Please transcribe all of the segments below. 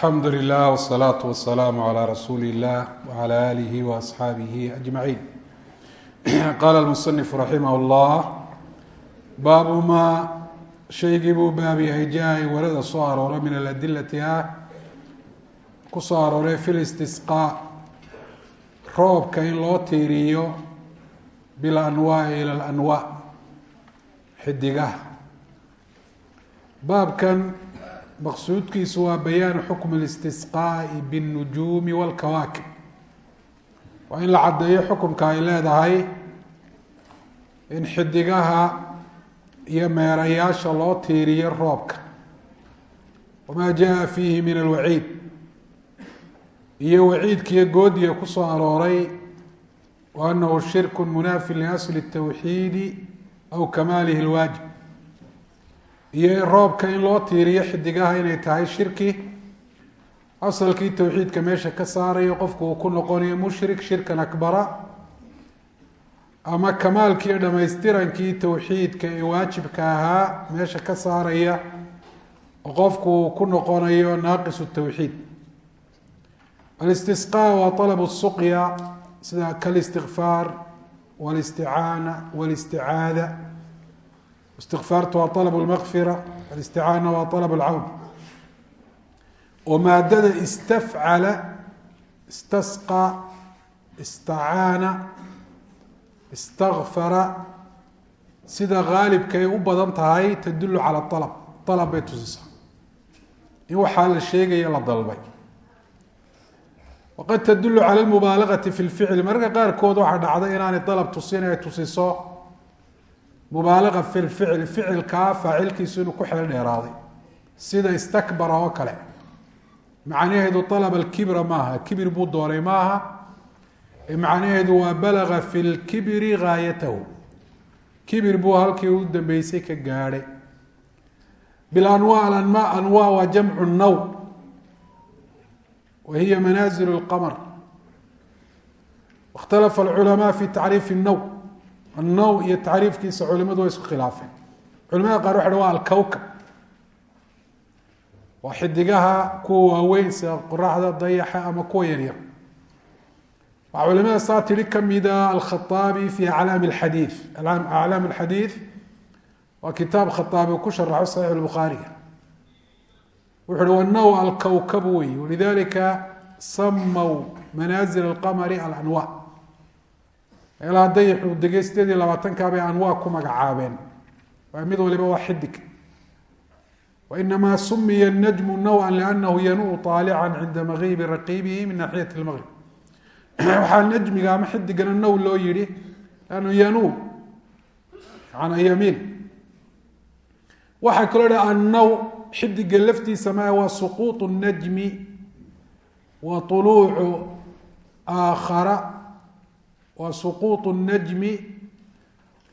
alxamdu lilah wsalaatu wasalaamu calaa rasuuli illah wcala aalihi waasxaabihi ajmaciin qaala lmusanifu raximah llah baabu maa shaygii buu baab yahay jaa-i warada soo aroora min aladilati ah ku soo arooray fi listisqaa roobka in loo tiiriyo bilanwaai ila alanwaa xidigaha. Baabkan maqsuudkiisu waa bayaanu xukm اlistisqaaءi bالnujuumi wاlkawaakib waa in la caddeeyo xukumka ay leedahay in xidigaha iyo meerayaasha loo tiiriyo roobka wamaa jaءa fiihi min alwaciid iyo waciidkiiyo goodiga ku soo arooray wa anahu shirku munaafi liasli الtawxiidi aw kamaalihi اlwaajib iyo roobka in loo tiiriyo xidigaha inay tahay shirki. Asalkii towxiidka meesha ka saarayo qofku uu ku noqonayo mushrik shirkan akbara ama kamaalkiiyo dhammaystirankii towxiidka ee waajibka ahaa meesha ka saaraya oo qofku uu ku noqonayo naaqisu towxiid alistisqaa waa alabu suqya sida kalistikfaar walisticaana walisticaada istikfaartu waa alab lmaqfira alisticaana waa alab alcawn oo maadada istafcala istasqa istacaana istakfara sida gaalibkay u badan tahay tadulu cala alab alab bay tusisaa in waxaa la sheegaya la dalbay waqad tadulu cala lmubaalagati fi lficli mararka qaarkood waxaa dhacda inaanay dalab tusin ay tusiso mubaalaga fi lficli ficilkaa faacilkiisu inuu ku xeel dheeraaday. Sida istakbara oo kale. Macnaheedu alaba alkibra maaha. Kibir buu doonay maaha. Macnaheedu waa balaga fi lkibri gaayatahu kibir buu halkii u dambeysay ka gaadhay. Bilanwa alanma anwa waa jamcu naw. Wa hiya manaasil lqamar ikhtalafa fi tacriifi naw annaw iyo tacriifkiisa culimadu way isku khilaafeen. Culimada qaar waxa waa alkowkab waa xidigaha kuwa waaweyn sida qoraxda dayaxa ama kuwa yaryar. Waxaa culimada saa tidhi kamida alkhaaabi fi aclaam alxadiid aclaam alxadiid waa kitaab khaaabi ku sharaxo saxiix lbukhaariga wuxu uhi wanaw alkowkab wey walidalika samaw manaazil alqamari alanwa meelaha dayaxu degay sideed iyo labaatankaa bay anwaa ku magacaabeen. Mid waliba waa xidig. Wainamaa sumiya najmu nawa lianahu yanuu aalican cinda magiibi raqiibihi min naxiyat lmaqrib waxaa najmiga ama xidigana naw loo yihi lannu yanuu manaa yamiin. Waxaa kaloo dha annaw xidiga laftiisa maa waa suquuط najmi wa uluucu aakhara wa suquuط الnajmi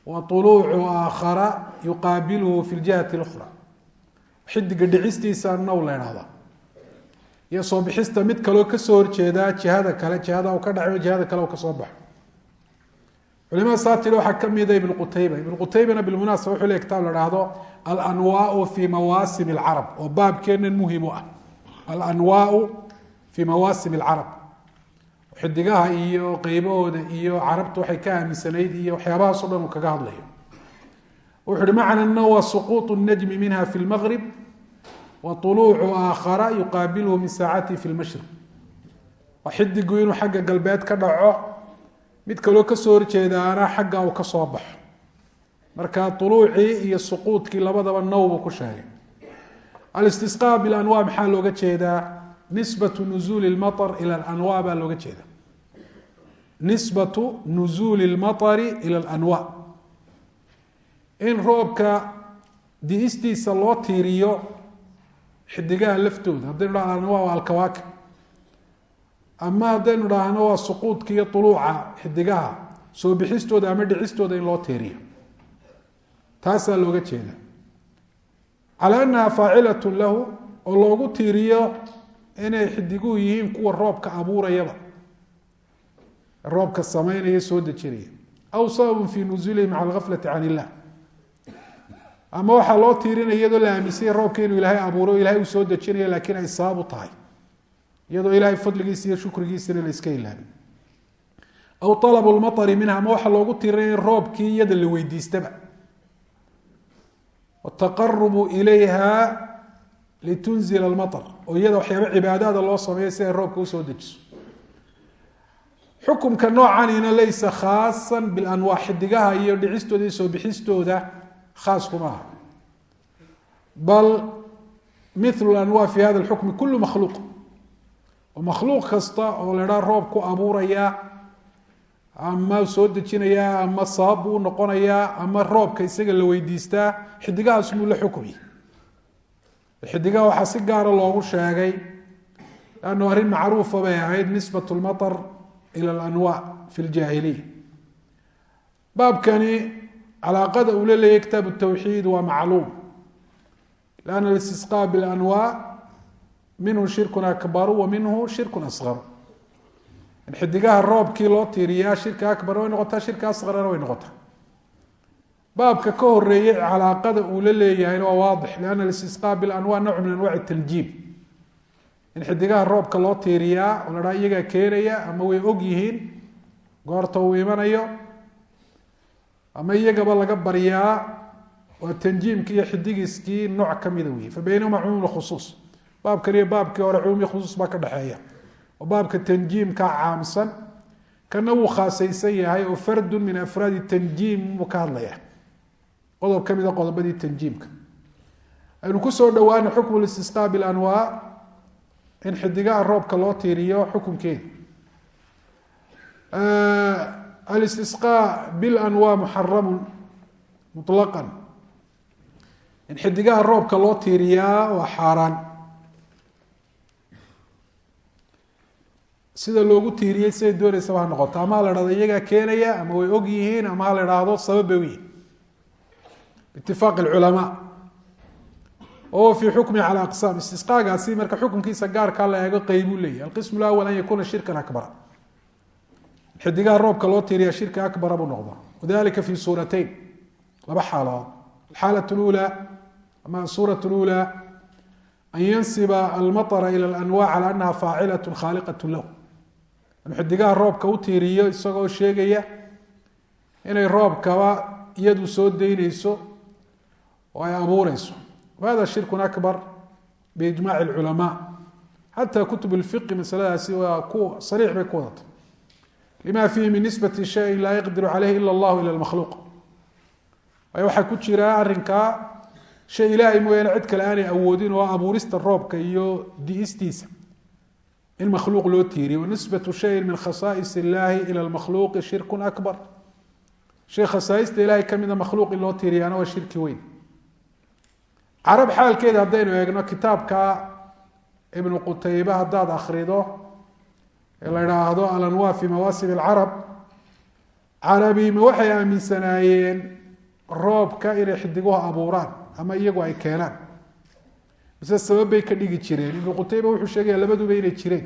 wa طuluucu aakhara yuqaabilhu fi ljihati اlأkhra xidiga dhicistiisa naw la dhahda iyo soo bixista mid kaloo kasoo horjeedaa jihada kale jihada u ka dhaco jihada kale u kasoo baxo culimada saa tiri waxaa kamida ibn qutayba ibn qutaybana bilmunaasaba wuxuu le kitaab la dhahdo alanwaau fi mawaasim اlcarab oo baabkeenan muhim u ah alanwaau fi mawaasim اlcarab xidigaha iyo qeybahooda iyo carabtu waxay ka aaminsanayd iyo waxyaabahaasoo dhan uu kaga hadlayo wuxu uhi macnana waa suquuط الnajmi minha fi اlmgrib wa طuluucu aakhara yuqaabilhu min saacatihi fi lmashriq waa xidigu inuu xagga galbeed ka dhaco mid kaloo kasoo horjeedaana xagga uu kasoo baxo marka طuluucii iyo suquudkii labadaba now buu ku sheegay alistisqaa bilanwa maxaa looga jeedaa nisbatu nuzuuli lmaطr ila alanwa baa looga jeeda nisbatu nuzuuli lmaطari ila alanwa in roobka diistiisa loo tiiriyo xidigaha laftooda haddaynu dhahno anwa waa alkawaakib ama haddaynu dhahno waa suquudka iyo uluuca xidigaha soo bixistooda ama dhicistooda in loo tiiriyo taasaa looga jeeda calى anaha faacilaة lahu oo loogu tiiriyo inay xidiguhu yihiin kuwa roobka abuurayaba roobka samaynaya soo dejinaya. Aw sabab fi nuzuulihi maca algaflati can illah. Ama waxaa loo tiirinaya iyadoo la aaminsanya roobka inuu ilaahay abuuro o ilahay uu soo dejinayo laakiin ay sabab u tahay. Iyadoo ilaahay fadligiisa iyo shukrigiisana la iska ilaabin aw alabu lmaari minha ama waxaa loogu tirinaya in roobkii iyada la weydiistaba. Wataqarubu ilayha litunzila almaar oo iyada waxyaaba cibaadaada loo sameeyo si ay roobka u soo dejiso xukumka noocanina laysa khaasan bilanwaa xidigaha iyo dhicistooda iyo soo bixistooda khaas kuma bal milu anwa fi hada lxukmi kulu makhluuq. Oo makhluuq kasta oo la dhaa roob ku abuuraya ama soo dejinaya ama sabab buu noqonayaa ama roobka isaga la weydiistaa xidigahaas muu la xukmi xidigaha waxaa si gaara loogu sheegay lannu arrin macruufa bay ahayd nisbat lmaar ila alanwa fi ljaahiliya baabkani calaaqada uu la leeyahy kitaab tawxiid waa macluum lanna istisqaa bilanwa minhu shirkun akbaru wa minhu asqaru in xidigaha roobkii loo tiiriyaa shirka akbar way noqotaa shirka asqarana way noqotaa baabka ka horeeyey calaaqada uu la leeyahayna waa waadix lianna alistisqaa bilanwa nooc min anwaci tanjiim in xidigaha roobka loo tiiriyaa oo la dhaa iyagaa keenaya ama way og yihiin goorta uu imanayo ama iyagaba laga baryaa waa tanjiimki iyo xidigiskii nooc kamida wey fa baynahuma cumuum khusuus baabkan iyo baabkii hore cumuumi khusuus baa ka dhexeeya oo baabka tanjiimka caamsan kana wuu khaasaysan yahay oo fardun min afraadi tanjiim buu ka hadlaya qodob ka mida qodobadii tanjiimka. Aynu ku soo dhawaana xukmu listisqaa bilanwaa in xidigaha roobka loo tiiriyo xukunkeeda alistisqaa bilanwaa muxaramun muطlaqan in xidigaha roobka loo tiiriyaa waa xaaraan. Sida loogu tiiriyey siday dooneysaba ha noqoto ama ha la hahdo iyagaa keenaya ama way og yihiin ama ha la idhaahdo sabab bay u yihiin biitifaaqi lculamaa wahuwa fii xukmi cala aqsaam istisqaagaasi marka xukunkiisa gaarkaa la eego qeybuu leeyahy alqismu lawal an yakuuna shirkan akbara xidigaha roobka loo tiiriya shirka akbara buu noqda wadalika fi suuratayn laba xaalood. Alxaalat lula ama asuura lula an yansiba almaطra ila alanwa cala anaha faacilat khaaliqat lahu. In xidigaha roobka u tiiriyo isagoo sheegaya inay roobkaba iyadu soo daynayso oo ay abuureyso wahada shirkun akbar biijmaci lculamaa xata kutub lfiqi masaladaasi waa ku sariix bay ku wadatay lima fiihi min nisbati shayin laa yaqdiru caleyhi ila allahu ila lmakhluuq waayo waxaa ku jira arrinkaa shay ilaahay mooyaane cid kale aanay awoodin oo abuurista roobka iyo diistiisa in makhluuq loo tiiriyo wanisbatu shayin min khasaais illahi ila lmakhluuqi shirkun akbar shay khasaaista ilahay kamida makhluuq in loo tiiriyaana waa weyn carab xaalkeeda haddaynu eegno kitaabka ibnu qutaybe haddaad akrido ee la idhaahdo alanwa fi mawaasim alcarab. Carabi ma waxay aaminsanaayeen roobka inay xidiguhu abuuraan ama iyagu ay keenaan. Mise sabab bay ka dhigi jireen. Ibnu qutayba wuxuu sheegaya labaduba inay jireen.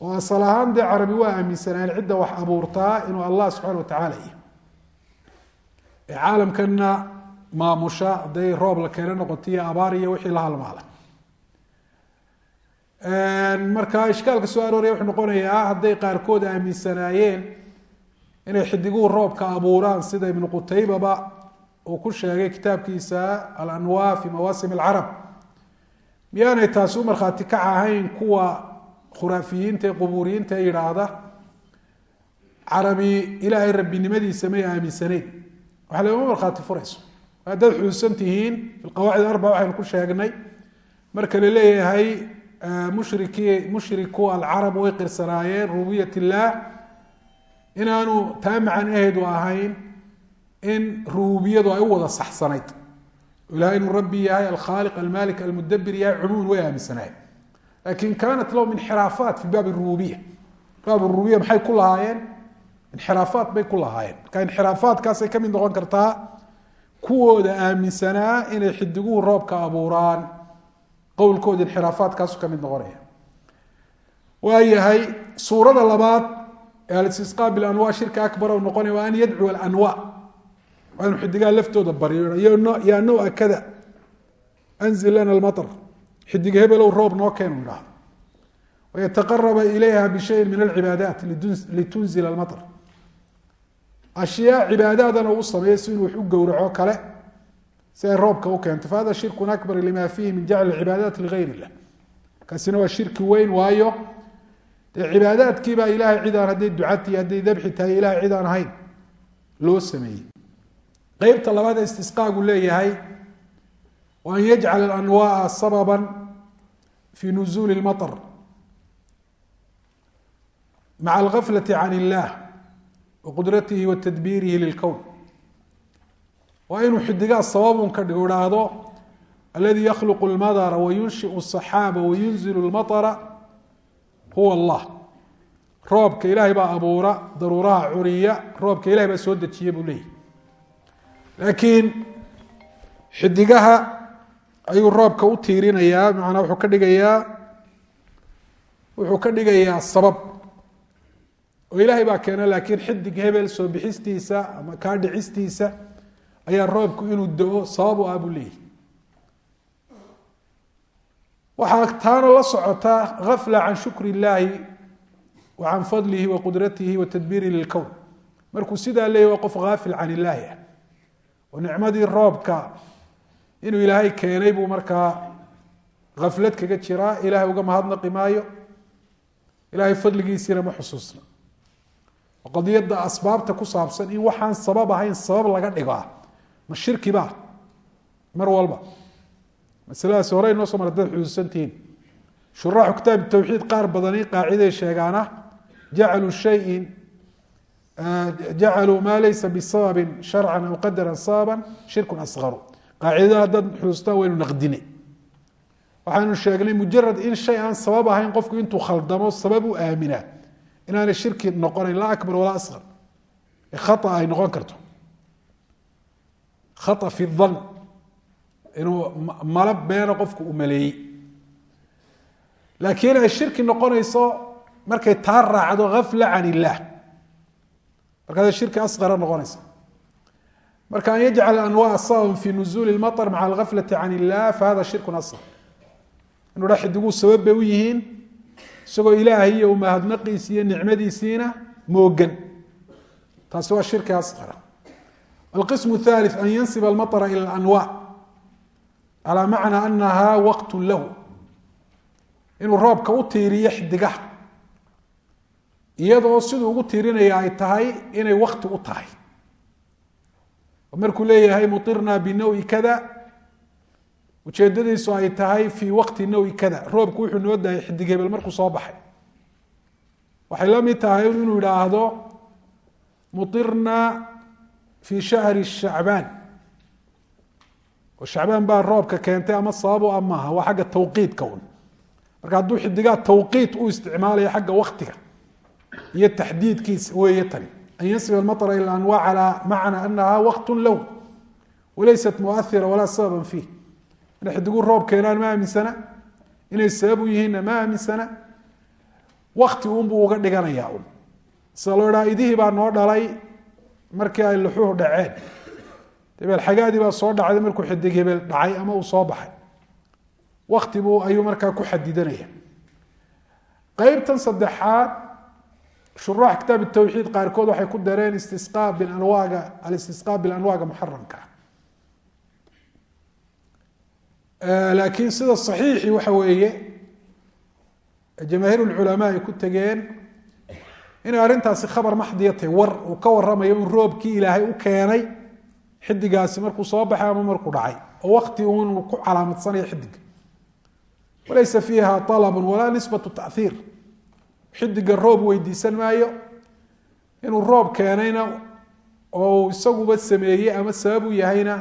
Oo asal ahaan dee carabi waa aaminsanaayeen cidda wax abuurtaa inuu allah subxana wa tacaala iyo ee caalamkana maamusha hadday roob la keeno noqoto iyo abaar iyo wixii la halmaala marka ishkaalka soo arooraya wuxuu noqonayaa hadday qaarkood aaminsanaayeen inay xidiguhu roobka abuuraan sida ibnu qutaybaba uu ku sheegay kitaabkiisa alanwa fi mawaasim alcarab miyaanay taasi u markhaati kac ahayn kuwa khuraafiyiinta ee qubuuriyiinta ee yidhaahda? Carabi ilaahay rabbinimadiisa may aaminsaneyn waxa lagama markhaati furayso haddaad xusuusan tihiin fi arba waxaynu ku sheegnay. Marka la leeyahay mushriku alcarab way qirsanaayeen rububiyat illaah inaanu taa macanaheedu ahayn in rububiyadu ay u wada saxsanayd. Ilahay inuu rabbi yahay alkhaaliq almalik almudabir yahay cumuuman way aaminsanaayeen laakiin kanat lahum inxiraafaat fi baab rububiya baab rububiya maxay ku lahaayeen? Inxiraafaat bay ku lahaayeen. Marka inxiraafaatkaasay ka mid noqon kartaa kuwooda aaminsanaa inay xidiguhu roobka abuuraan. Qowlkooda inxiraafaadkaasu ka mid noqonaya. Waayahay suurada labaad ee alistisqaa bilanwa shirka akbar u noqonaya waa an yadcuwa alanwa waa xidigaha laftooda baryo yaa noa kada anzil lana almaطr xidig hebelow roob noo keenu idhaahdo wayataqaraba ilayha bishayin min alcibaadaat litunzila almaطr ashyaa cibaadaadana uu sameeyo si inuu wax u gowraco kale si ay roobka u keento. Fahada shirkun akbar lima fiihi min jacli cibaadaat ligayr kaasina waa shirki weyn waayo. Dee cibaadaadkiibaa ilahay cid aan hadday ducati hadday dabxi tahay ilahay cid aan ahayn loo sameeyey. Qeybta labaad ee istisqaagu leeyahay wa an yajcal alanwaaa sababa fi nuzuuli lmaطr maca algaflati can illah wa qudratihi wa tadbiirihi lilkown waa inuu xidigaa sababun ka dhigo idhaahdo aladi yakhluqu lmadara wayunshiu saxaaba wayunzilu lmaطra huwa allah roobka ilaahay baa abuura daruuraha curiya roobka ilahay baa soo dejiya buu leeyahy laakiin xidigaha ayuu roobka u tiirinayaa wuxuu ka dhigayaa oo ilaahay baa keena laakiin xidig hebel soo bixistiisa ama kaa dhicistiisa ayaa roobku inuu do-o sabab u ah buu leeyahy waxaa taana la socotaa gafla can shukri illaahi wa can fadlihi wa qudratihi wa tadbiirihi lilkown markuu sidaa leeyahy waa qof haafil can illaahi ah oo nicmadii roobka inuu ilaahay keenay buu markaa aflad kaga jiraa ilahay uga mahadnaqi maayo ilahay fadligiisiina ma xusuusna qadiyada asbaabta ku saabsan in waxaan sabab ahayn sabab laga dhigaa. Ma shirkiba mar walba. Masaladaas hore inoo soo mara dad xusuusantihiin shuraaxu kitaab tawxiid qaar badani qaaciday sheegaana jacaluu shayin jacaluu maa laysa bisababin sharcan aw qadaran sababan shirkun asqaru qaacidada haddaad xusuustaan waynu naqdinay. Waxaanu sheegnay mujarad in shay aan sabab ahayn qofku intuu khaldamo sabab u aaminaa inaanay shirki noqonayn laa akbar walaa asqar khata ay noqon karto. Khata fi dan inuu malo beena qofku u maleeyey. Laakiin ay shirki noqonayso markay taa raacdo gafla can illaah markaasay shirki asqara noqonaysa marka an yajcal anwaa sababan fi nuzuuli lmaطr maca algaflati can illah fahada shirkun asqar inuu dha xidiguu sabab bay u yihiin isagoo ilaahay iyo umahadnaqiisi iyo nicmadiisiina moogan taasi waa shirki asqara alqismu thalith an yansiba almaطra ilى alanwaac calaa macna anaha waqt lahu. Inuu roobka u tiiriyo xidigaha iyadoo siduu ugu tiirinaya ay tahay inay wakti u tahay. Markuu leeyahay muirna binawi kada ujeedadiisu ay tahay fii waqti nawi kada. Roobku wuxuu noo daayay markuu soo baxay. Waxay la mid tahay inuu idhaahdo muirna fi shahri shacbaan. Oo shacbaan baa roobka keentay ama sababo a waa xagga tawqiidka un. Marka hadduu xidigaa tawqiid u isticmaalaya xagga waktiga iyo taxdiidkiisa weeye tani. An yansiba almaطra ila anwa calى macna anaha waqt lahu walaysat muahira walaa sababa fiih inay xidiguu roob keenaan ma aaminsana? Inay sabab u yihiinna ma aaminsana? Wakti unbuu uga dhiganaya un sida idihii baa noo dhalay markii ay luxuhu dhaceen. Hebel xagaadii baa soo dhacday markuu xidig hebel dhacay ama uu soo baxay. Wakti buu ayuu markaa ku xadidanaya qeybtan saddexaad shuraax kitaab tawxiid qaarkood waxay ku dareen istisqa bianwaaga alistisqa bilanwaaga muxaramka laakiin sida saxiixi waxa weeye jamaahiir lculamaa ay ku tegeen inay arrintaasi khabar maxdiya tahay war uu ka waramayo in roobkii ilaahay u keenay xidigaasi markuu soo baxay ama markuu dhacay oo wakti uun ku calaamadsanaya xidiga walaysa fiiha alab walaa nisbatu taiir xidiga roob weydiisan maayo inuu roob keenayna oo isaguba sameeyey ama sabab u yahayna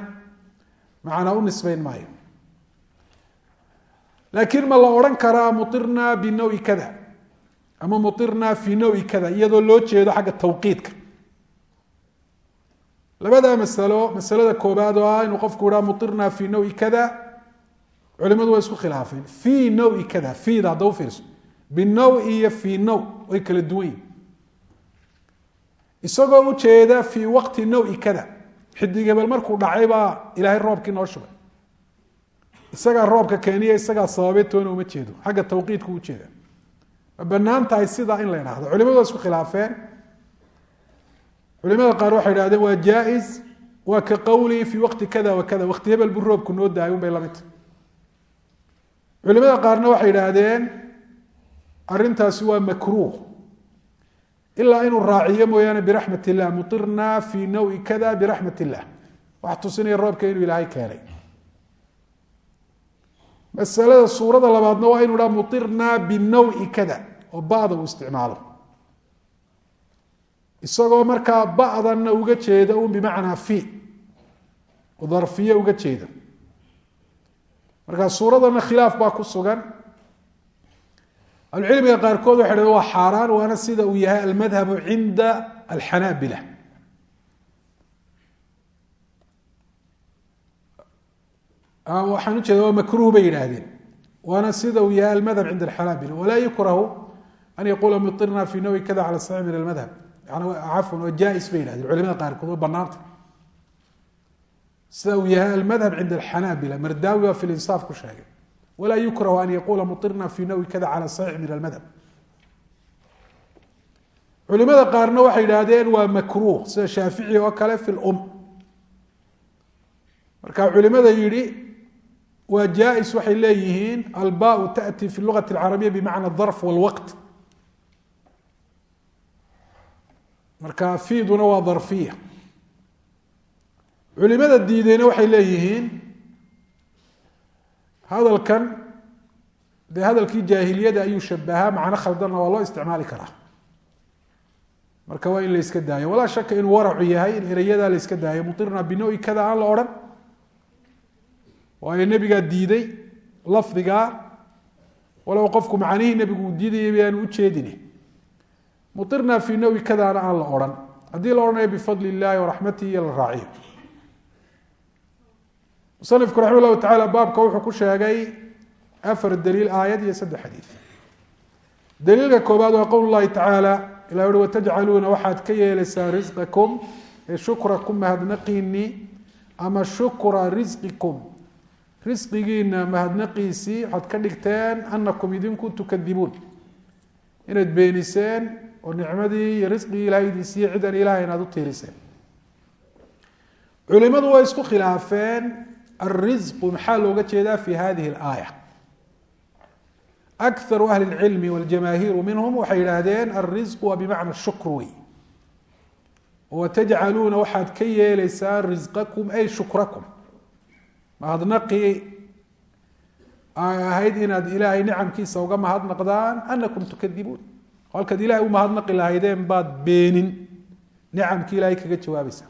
macnaa u nisbayn maayo laakiin ma la odhan karaa muirna binawi kada ama muirna fi nawi kada iyadoo loo jeedo xagga tawqiidka. Labada masalo masalada koobaad oo ah inuu qofku ihaa muirna fi nawi kada culimadu waa isku khilaafeen. Fi nawi kada fida hadda ufiirso binaw iyo fi naw way kala duwan yihiin isagoo ujeeda fii waqti nawi kada xidig markuu dhacay baa ilaahay roobkii noo shubay isagaa roobka keeniya isagaa sababay toona uma jeedo. Xagga tawqiidku ujeeda ma bannaan tahay sidaa in la idhaahdo culimadu waa isku khilaafeen. Culimada qaar waxay idhahdeen waa jaa-is waa ka qawlii fi waqti kada wa kada. Hebel buu roobku noo daayay un bay la mid tahy culimada qaarna waxay idhaahdeen arrintaasi waa makruuh. Ilaa inuu raaciyo mooyaane biraxmat illah muirna fi nawi kada biraxmat illah wax tusinaya roobka inuu ilaahay keenay masalada suurada labaadna waa inu ha muirna binawi kada oo bada uu isticmaalo. Isagoo markaa badanna uga jeeda un bimacnaa fi darfiye uga jeeda. Marka suuradana khilaaf baa ku sugan. Ahlucilmiga qaarkood waxay dhahn waa xaaraan waana sida uu yahay almadhabu cinda alxanaabila waxaan ujeeda waa makruh bay yidhaahdeen. Waana sida uu yahay almadhab cinda alxanaabila walaa yukrahu an yaquula muirna fi nawi kada cala saxiix min almadhab. Cafwan waa jaa-is bay yihahdeen culimada qaarkood waa banaanta sida uu yahay almadhab cinda alxanaabila mardaawi waa fi ku sheegay. Walaa yukrahu an yaquula muirna fi nawi kada cala saxiix min almadhab. Culimada qaarna waxay yidhaahdeen waa makruh sida shaafici oo kale fi lum marka culimada yihi waa jaa-is waxay leeyihiin albau taأti fi lugati اlcarabiya bimacna darf wاlwaqt marka fiiduna waa darfiya culimada diideyna waxay leeyihiin hadalkan dee hadalkii jaahiliyada ayuu shabahaa macno khaldanna waa loo isticmaali karaa marka waa in la yska daayo walaa shaka inuu waracu yahay in erayadaa la yska daayo muirna binowi kada aan la odhan waayo nebigaa diiday lafdigaa walow qofku macnihii nebigu uu diidayay bayaanu ujeedine muirna fi nawi kadaana aan la odhan. Haddii la odhanayo bifadli illahi waraxmatihi iyo la raaciyo. Musanifku raxima llahu tacala baabka wuxuu ku sheegay afar daliil aayad iyo saddex xadiid. Daliilka koobaad waa qowl llahi tacaala ilah uhi watajcaluuna waxaad ka yeelaysaan risqakum ee shukrakum mahadnaqiinii ama shukra risqikum risqigiina mahadnaqiisii waxaad ka dhigteen anakum idinku tukadibuun. Inaad beeniseen oo nicmadii iyo risqigii siiye cidan ilahay inaad u tiiriseen. Culimadu way isku khilaafeen alrisqu maxaa looga jeedaa fi hadihi alaaya? Akaru ahli lcilmi waljamaahiiru minhum waxay yidhaahdeen alrisqu waa bimacna shukr wey watajcaluuna waxaad ka yeeleysaan risqakum ay shukrakum mahadnaqii ay ahayd inaad ilaahay nicamkiisa uga mahadnaqdaan anakum tukadibuun halkaad ilahay u mahadnaqi lahaydeen baad beenin. Nicamkii ilahay kaga jawaabaysa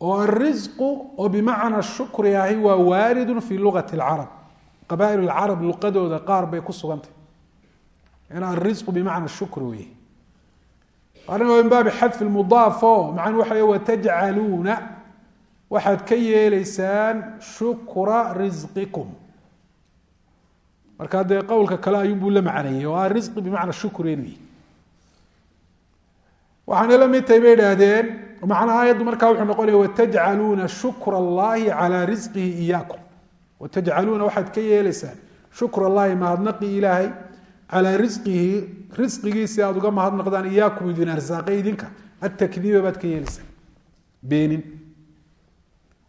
oo alrisqu oo bimacna shukri ahi waa waaridun fi lugati alcarab. Qaba'il alcarab luqadooda qaar bay ku sugantay. In alrisqu bimacna shukri wey qaarna waa min baabi xadfi mudaafo macnu waxa wey watajcaluuna waxaad ka yeeleysaan shukra risqikum markaa dee qowlka kale ayuunbuu la macneeyey oo risqi bimacna shukri inuu waxaana la mid tahay bay idhaahdeen macnaha aayaddu markaa wuxuu noqonaya watajcaluuna shukra allahi calaa risqihi iyaakum watajcaluuna waxaad ka yeeleysaan shukra allahi mahadnaqi ilaahay. Calaa risqihi risqigiisi aada uga mahadnaqdaan iyaakum idin arsaaqay idinka. Atakdiiba baad ka yeeleysaan beenin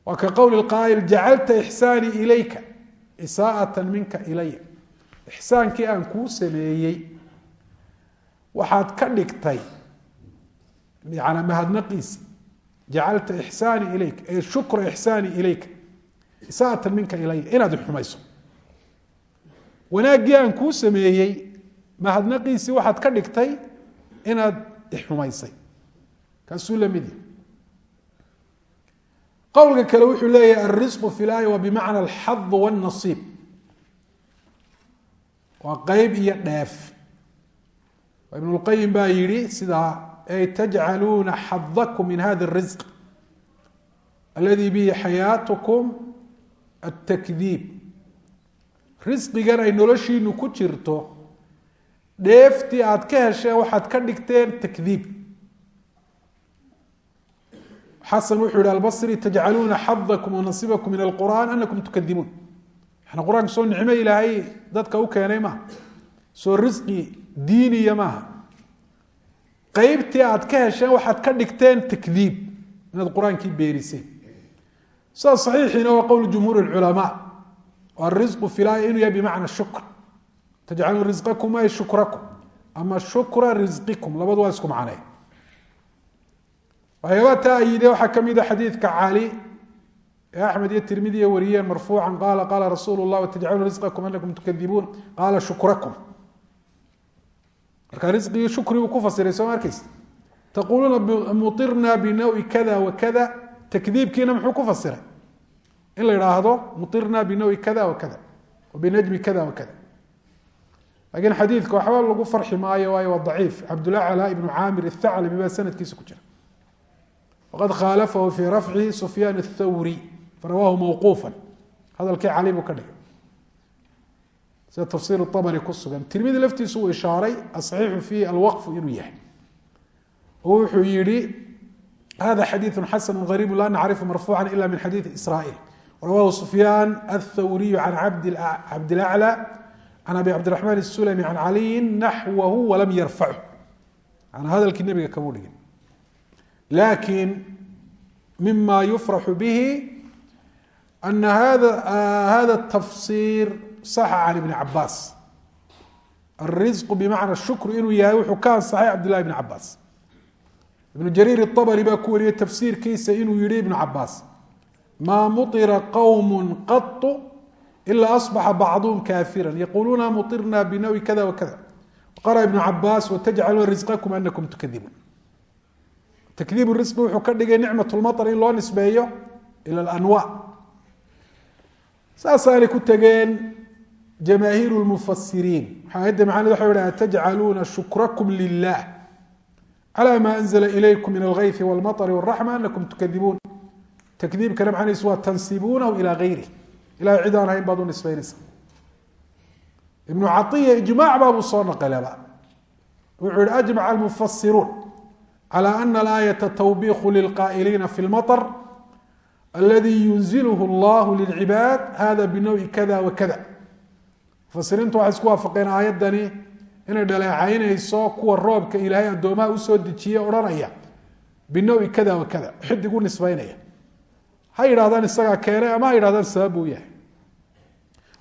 waa ka qowl qaa'il jacalta ixsaanii ilayka isaa'atan minka ilaya ixsaankii aan kuu sameeyey waxaad ka dhigtay yana mahadnaqiisi jacalta ixsaanii ilayka ee shukra ixsaanii ilayka isaa'atan minka ilaya inaad ixumayso wanaaggii aan kuu sameeyey mahadnaqiisii waxaad ka dhigtay inaad ixumaysay kaasuu la mid yahy qowlka kale wuxuu leeyahay alrisqu fi laaya waa bimacna alxad wاnasiib waa qeyb iyo dheef ibn اlqayim baa yihi sidaa ay tajcaluuna xadakum min hada الrisq aladi bihi xayaatukum atakdiib risqigan ay noloshiinu ku jirto dheeftii aad ka hesheen waxaad ka dhigteen takdiib xasan wuxuu yihi albasri tajcaluuna xadakum wanasibakum min alqur'an anakum tukadibuun ana qur'aanka soo nicmo ilaahay dadka u keenay maaha. Soo risqi diiniya maaha. Qeybtii aad ka hesheen waxaad ka dhigteen takdiib. Inaad qur'aankii beeriseen. Sidaa saxiixiina waa qowl jumhuur culamaa arisqu filaaya inuu yahay bimacna shukr. Tajcaluun risqakum ay shukrakum. Ama shukra risqikum labadu waa isku macnee waxyaabaa taa ayide waxaa ka mid a xadiidka cali ee axmed iyo tirmidiya wariyeen marfuucan qaala qaala rasuulu llah watajcaluuna risqakum anakum tukadibuun. Qaala shukrakum. Marka risqigii shukri uu ku fasiray soo ma arkeysa taquluuna muirna binawi kada wa kada. Takdiibkiina muxuu ku fasiray? In la idhaahdo muirna binawi kada wa kada binajmi kada wa kada. Lakiin xadiidka waxba lagu farxi waayo waa daciif. Cabdulacla ibnu caamir athaclabi baa sanadkiisa ku jira waqad khaalafahu fii rafcihi sufyaan athawri farawaahu mawquufa hadalkii cali buu ka dhigay sida tafsiir abri ku sugan tirmidi laftiisu uu ishaaray asaxiixu fiihi alwaqfu inuu yahay oo wuxuu yihi hada xadiiثu xasanu غariibu la nacrifu marfuuca ila min xadiiثi israail rawahu sufyaan aلthawriyu can cabdilaclى can abi cabdiraxmaan الsulami can caliyi naxwahu walam yarfachu an hadalkii nebiga kamuu dhigin lakin mima yufraxu bihi ana hada الtafsir saxa can ibni cabaas alrisqu bimacna shukr inuu yahay wuxuu ka ansaxay cabdillahi ibni cabaas ibnu jariir الطabri baa ku wariyey tafsiirkiisa inuu yihi ibnu cabaas maa muطira qowm qaط ila asbaxa bacduhum kafira yaquluuna muطirna binawi kada wakada qara ibnu cabaas watajcaluuna risqakum anakum tukadibuun takdiib rismi wuxuu ka dhigay nicmatulmaar in loo nisbeeyo ila alanwaa saasaanay ku tegeen jamaahiir lmufasiriin waxaayadda macaanid waxa yidhi atajcaluuna shukrakum lilah calaa maa anzala ilaykum min algayfi walmaطari wاraxma anakum tukadibuun takdiibkana macnaysu waa tansibuunahu ilaa gayri ilahay cid ahayn baad u nisbaynaysaa ibnu caiya ijmaac baabuu soo naqalaba wuxuu yihi ajmaca almufasiruun calى ana alaayata twbiku lilqaa'iliina fi lmaطr aladi yunzilh اllah lilcibaad hada binawi kada wakada mufasiriintu waxay isku waafaqeen aayaddani inay dhaleecaynayso kuwa roobka ilaahay addoomaha usoo dejiye odhanaya binawi kada wa kada xidig u nisbeynaya ha yidhahdaan isagaa keenay ama ha yidhahdaan sabab buu yahay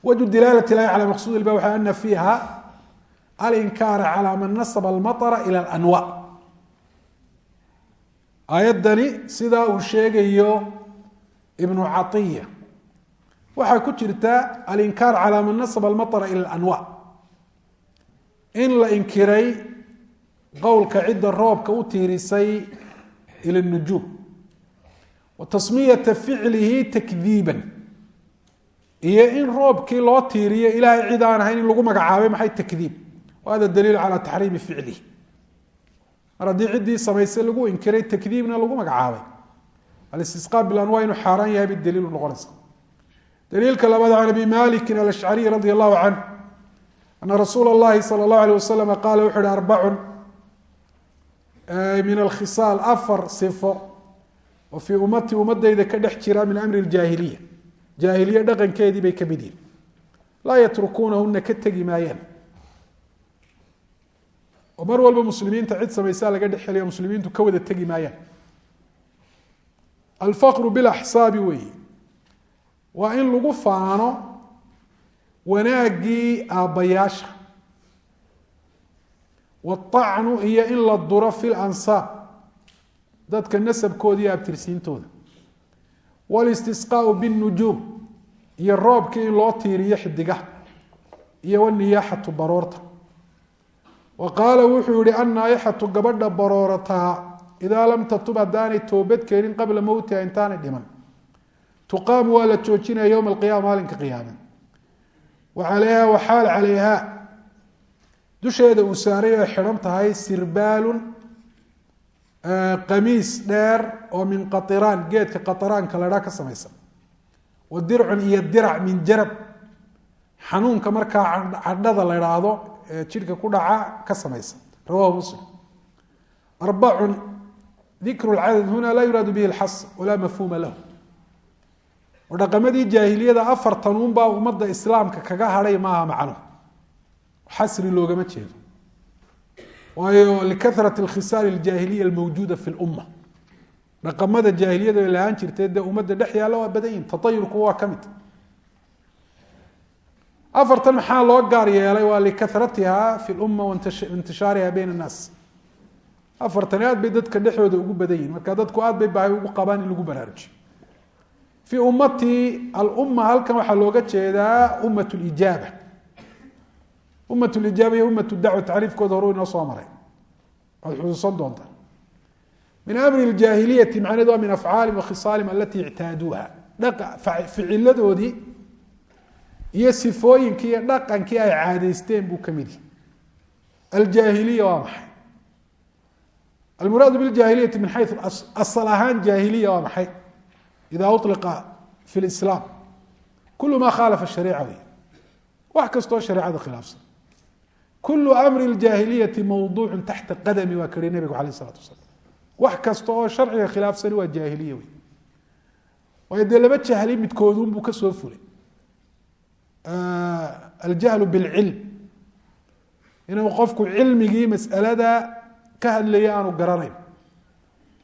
wajhu dilaalat ilahi cala maqsuud ilba waxa ana fiiha alinkaara calى man nasaba almaطra ila alanwa aayaddani sidaa uu sheegayo ibnu caiya waxaa ku jirta alinkaar calى man nasaba almaطra ila alanwa. In la inkiray qowlka cidda roobka u tiirisay ila nujuum wa tasmiyata ficlihi takdiiban. Iyo in roobkii loo tiiriyo ilaahay cid aan ahayn in lagu magacaabay maxay takdiib? Wa hada daliilu calaa taxriimi ficlihi mar haddii ciddii samaysay lagu inkiray takdiibna lagu magacaabay alistisqaa bilanwa inuu xaaraan yahay bay daliilu noqonaysa daliilka labaad can abi malikin alashcariy radi allahu canh ana rasuula اllahi salى اllahu alيh wasalam qaala wuxu uhi arbacun min alkhisaal afar sifo oo fii ummatii ummadayda ka dhex jira min amri اljaahiliya jaahiliye dhaqankeedii bay ka mid yihin laa yatrukuunahuna ka tegi maayaan oo mar walba muslimiinta cid samaysaa laga dhex helayo muslimiintu ka wada tegi maayaan. Alfaqru bilaxsaabi weeye waa in lagu faano wanaaggii aabbayaasha. Waacnu iyo in la duro fi lansaab dadka nasabkooda iyo abtirsiintooda walistisqaau binujuum iyo roobkii in loo tiiriyo xidigaha iyo waniyaaxatu baroorta wa qaala wuxuu yihi annaaixatu gabadha baroorataa idaa lam tatub haddaanay toobad keenin qabla mowtiha intaanay dhiman. Tuqaamu waa la joojinaya yowma alqiyama maalinka qiyaame. Wa calayha waxaal calayha dusheeda uu saaray ay xidhan tahay sirbaalun qamiis dheer oo min qairaan geedka qataraanka ladhaa ka samaysan. Wa dircun iyo dirac min jarab. Xanuunka markaa cadhada la idhaahdo ee jidhka ku dhaca ka samaysan. Rawahu muslim. Arbacun dikru lcadad huna laa yuraadu bihi lxas walaa mafhuuma lahu. Oo dhaqamadii jaahiliyada afartan unbaa ummadda islaamka kaga hadhay maaha macnuhu xasri loogama jeedo. Waayo likarat alkhisaal aljaahiliya almawjuuda fi lumma dhaqamada jaahiliyada ay lahaan jirtay dee ummadda dhex yaalla waa badan yihiin tatayurku waa ka mid afartan maxaa loo gaar yeelay? Waa likaratiha fi lumma waintishaariha bayn annaas. Afartani aad bay dadka dhexdooda ugu badan yihiin marka dadku aad bay baahi ugu qabaan in lagu baraarujiyo fii ummati alumma halkan waxaa looga jeedaa ummat lijaaba ummat lijaaba iyo ummat dacwa tacriifkooda hore inoo soo maray. Waad xusuusan doontaa min amri ljaahiliyati macnaheed waa min afcaalihim wakhisaalihim alati ictaaduuha. Ficiladoodii iyo sifooyinkii iyo dhaqankii ay caadeysteen buu ka mid yahi aljaahiliya waa maxay? Almuraadu biljahiliyati min xayu asal ahaan jaahiliya waa maxay? Ida uliqa fi lislaam kulu ma khaalafa shariica wey wax kastoo shareecada khilaafsan. Kulu amri ljaahiliyati mawduucu taxta qadami waa kari nabigu alayh isalatu wasalaam. Wax kasta oo sharciga khilaafsani waa jaahiliya wey waayo dee laba jahli midkoodunbuu ka soo fulay aljahlu bilcilm inuu qofku cilmigii masalada ka hadlaya aanu garanayn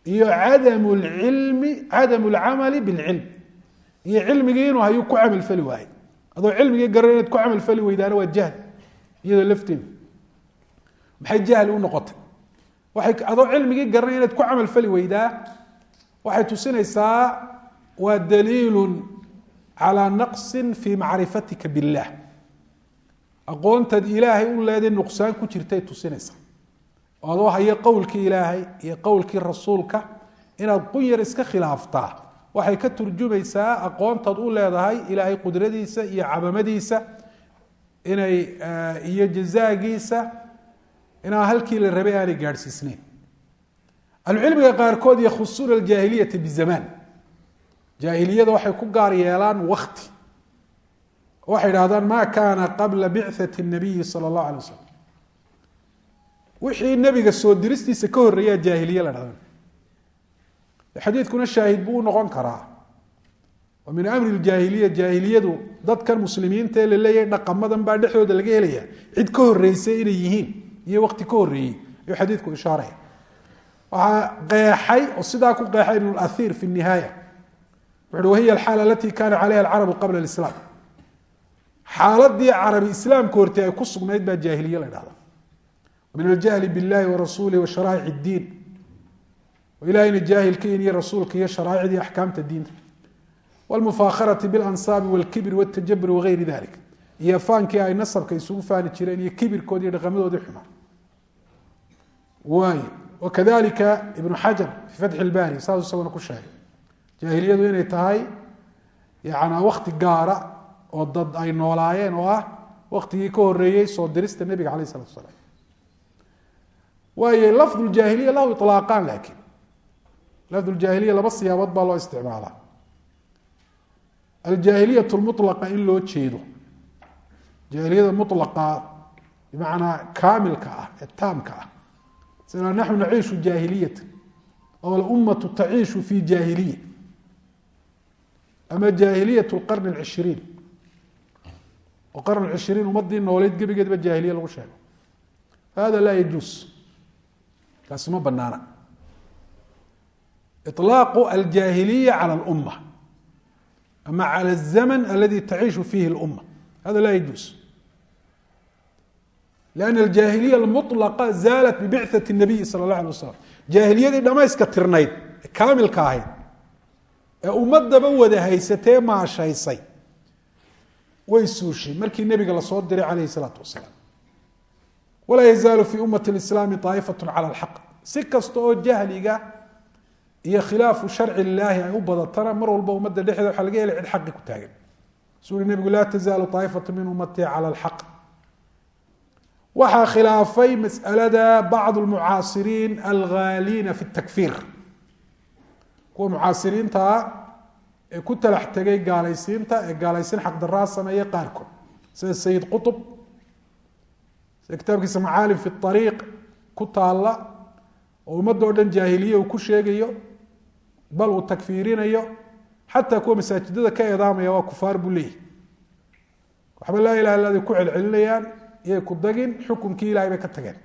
iyo cadam lcilmi cadam lcamali bilcilm iyo cilmigii inuu hayuu ku camal fali waaye adoo cilmigii garan inaad ku camal fali weydaana waa jahl iyadoo lafteedu maxay jahli u noqotay waay adoo cilmigii garanay inaad ku camal fali weydaa waxay tusinaysaa waa daliilu calaa naqsin fi macrifatika billah aqoontaad ilaahay u leeday nuqsaan ku jirtay tusinaysaa oo adoo qowlkii ilaahay iyo qowlkii rasuulka inaad qunyar iska khilaaftaa waxay ka turjumaysaa aqoontaad u leedahay ilaahay qudradiisa iyo cadamadiisa inay iyo jazaagiisa inaan halkii la rabay aanay gaadhsiisnayn ahlucilmiga qaarkood yakhusuuna aljaahiliyata bizamaan jaahiliyada waxay ku gaar yeelaan wakti waxay idhahdaan ma kaana qabla bicati nabiyi sala allahu alay wasalam wixii nebiga soo diristiisa ka horreeyaa jaahiliye la dhahdan xadiidkuna shaahid buu noqon karaa. Wa min amri ljaahiliya jaahiliyadu dadkan muslimiinta ee la dhaqamadan baa dhexdooda laga helaya cid ka horreysay inay yihiin iyo waqti ka horreeyey ayuu xadiidku ishaaraya waxaa qeexay oo sidaa ku qeexay ibn laiir fi nihaaya wuxu uhi wahiya alxaala alati kana calayha alcarabu qabla alislaam xaaladii carabi islaamka hortay ay ku sugnayd baa jaahiliye la dhahda min aljahli biاllahi warasuulih washaraa'ic اdiin oo ilahayna jaahilka in iyo rasuulka iyo sharaa'icdii axkaamta diinta wاlmufaakarati biاlansaabi wاlkibri wاtajaburi wagayri dalik iyo faankii ay nasabka isugu faani jireen iyo kibirkoodi iyo dhaqamadoodii xumaa waay wakadalika ibnu xajar fi fatxi اlbari saasuu isaguna ku sheegay jaahiliyadu inay tahay yana wakti gaara oo dad ay noolaayeen oo ah waktigii ka horeeyey soo dirista nebiga alayh isalatu asalaam waayo lafdu ljaahiliya lahu ilaaqaan laakiin lafdu ljaahiliya laba siyaabood baa loo isticmaalaa. Aljaahiliyat lmulaqa in loo jeedo. Jaahiliyada mulaqa bimacnaa kaamilka ah ee taamka ah. Sida naxnu naciishu jaahiliyata oo alummatu taciishu fi jaahiliya ama jahiliya qarn cishriin oo qarn cishriin ummadii nooleyd gebigeedba jahiliye lagu sheego hada laa yajuus kaasi ma banaana ilaaqu aljahiliya cala lumma ama cala alzaman aladi taciishu fiihi lumma hada laa yajuus lana aljahiliya almulaqa zaalat bibicati nabiyi sala allah alay wasalam jahiliyadii dhamayska tirnayd kaamilka ahayd ee ummadaba wada haysatee maashaysay. Way suushay. Markii nebiga la soo diray calayhi salaatu wasalaam. Walaa yazaalu fii ummati lislaami aa'ifatu cala alxaq. Si kasta oo jahliga iyo khilaafu sharci illaahi ay u badatana mar walba ummadda dhexdeeda waxaa laga helay cid xaqi ku taagan. Su nebigu laa tazaalu aa'ifatu min ummatii cala alxaq. Waxaa khilaafay mas'alada bacdu lmucaasiriin alghaaliina fi takfiir kuwa mucaasiriintaa ee ku talax tegay gaalaysiinta ee gaalaysiin xaqdaraa sameeya qaarkood. Sida sayid qutb sida kitaabkiisa macaalim fi ariiq ku taalla oo ummadda o dhan jaahiliye uu ku sheegayo bal uu takfiirinayo xataa kuwa masaajidada ka eedaamaya waa kufaar buu leeyahy waxba laa ilaha illa ku celcelinayaan iyay ku dagin xukunkii ilahay bay ka tageen.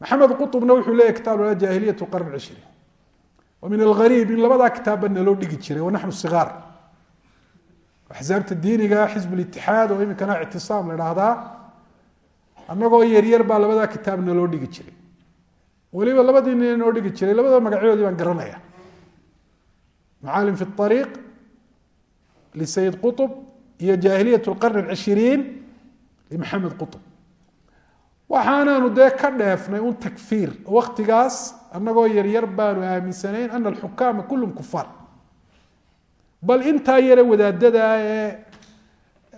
Maxamed qutubna wuxuu leeyahy kitab la jahiliyat qarn cishriin. wa min algariib in labadaa kitaabba naloo dhigi jiray wanaxnu sigaar. Axsaabta diiniga litixaad oo iminkana ictisaam la idhaahdaa annagoo yaryar baa labadaa kitaab naloo dhigi jiray. Weliba labadii nin noo dhigi jiray labada magacyadoodii baan garanaya macaalim fi ariiq lisayid qutb iyo jaahiliyat lqarn alcishiriin limaxamed qutb waxaanaanu dee ka dheefnay un takfiir. Waktigaas annagoo yaryar baanu aaminsanayn ana alxukaama kulum kufaar bal intaa yare wadaadada ee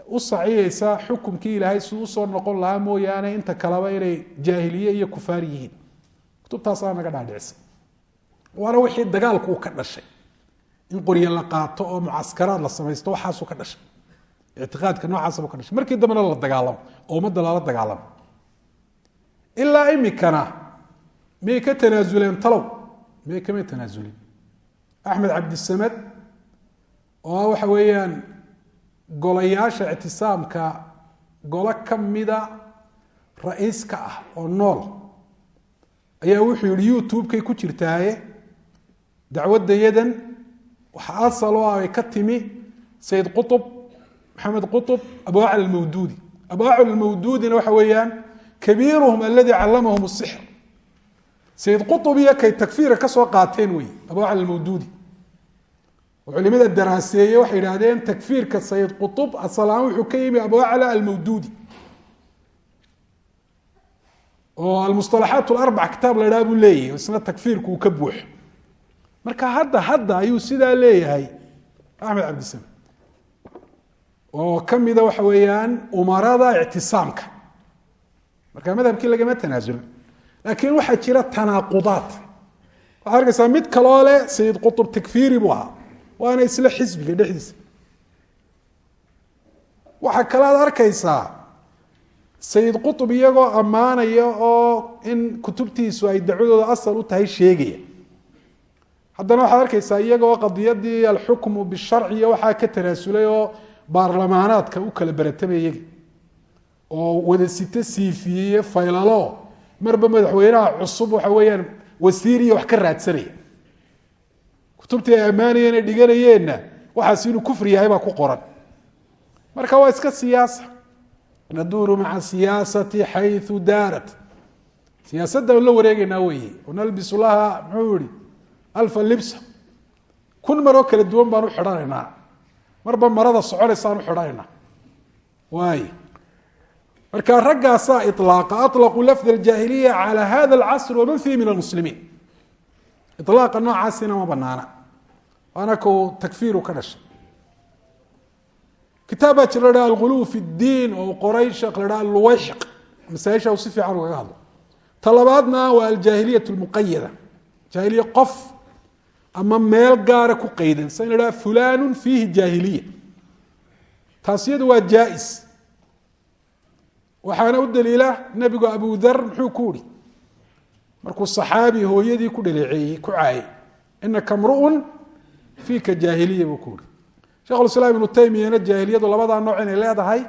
u saciyeysa xukumkii ilaahay si u soo noqon lahaa mooyaane inta kaleba inay jaahiliye iyo kufaar yihiin. Kutubtaasaa naga dhaadhicisa waana wixii dagaalku uu ka dhashay. In qoryo la qaato oo mucaskaraad la samaysto waxaasuu ka dhashay. Ictiqaadka noocaasbu ka dhashay. Markii dambena la dagaalamo oo ummadda lala dagaalamo ilaa imikana miyay ka tanaasuleen talow? Miyay kama tanaasulin axmed cabdisamed oo waxa weeyaan golayaasha ictisaamka golo ka mida ra'iis ka ah oo nool ayaa wuxuu yihi youtube-kay ku jirtaaye dacwaddayadan waxa asal oo ay ka timi sayid qutb maxamed qutb abu acl almawduudi. Abu acl almawduudina waxa weeyaan kabiiruhum aladi callamahum sixr sayid qutb iyo kay takfiira ka soo qaateen wey abu acl almawduudi culimada daraaseeye waxay idhahdeen takfiirka sayid qutb asalahaan wuxuu ka yimi abu acla almawduudi. Oo almusalaxaat larbac kitaab la idhaha buu leeyahy isna takfiirku uu ka buuxo. Marka hadda hadda ayuu sidaa leeyahay axmed cabdisame. Oo ka mida waxa weeyaan umarada ictisaamka marka madhabkii lagama tanaasulin laakiin waxaa jira tanaaqudaat. Waxaad arkaysaa mid kaloo sayid qutb takfiiri buu ahaa. Waana isla xisbiga dhexdiisa. Waxaa kale arkaysaa sayid qutb iyagoo ammaanaya oo in kutubtiisu ay dacwadooda asal u tahay sheegaya. Haddana waxaad arkaysaa iyagoo qadiyadii alxukmu bisharciya waxaa ka tanaasulay oo baarlamaanaadka u kala beratamay iyagi oo wada sito siifiye faylalo marba madaxweynaha cusub waxa weeyaan wasiiriya wax ka raadsanaya. Kutubtii ay ammaanayeen ay dhiganayeenna waxaas inuu kufri yahay baa ku qoran. Marka waa iska siyaasa. Naduuru maca siyaasati xayu daarat. Siyaasaddan la wareegeynaa weeye wanalbisu laha muxuu yihi alfa libsa. Kun maroo kala duwan baan u xidhanaynaa. Marba marada soconaysaan u xidhanaynaa. Waay marka raggaasaa ilaaqa alaquu lafd aljaahiliya cala hada alcasr waman fihi min almuslimiin ilaaqa noocaasina ma banaana waana ku takfiiru ka dhashay kitaab baa jira la alguluw fi ddiin oo qoray sheekh la dhaha alluwayxiq masaaisha si fiican ugaga hadlo. Ta labaadna waa aljaahiliyat lmuqayada jaahiliya qof ama meel gaara ku qeydan. Sa in la dhaha fulanu fiihi jaahiliya. Taas iyadu waa jaa-is waxaana u daliila nebigu abu dar muxuu ku uri markuu saxaabi hooyadii ku dhaleeceeyey ku caayay inaka mruun fiika jaahiliya buu ku uri shekhulislaam ibnu taymiyana jaahiliyadu labadaa nooc inay leedahay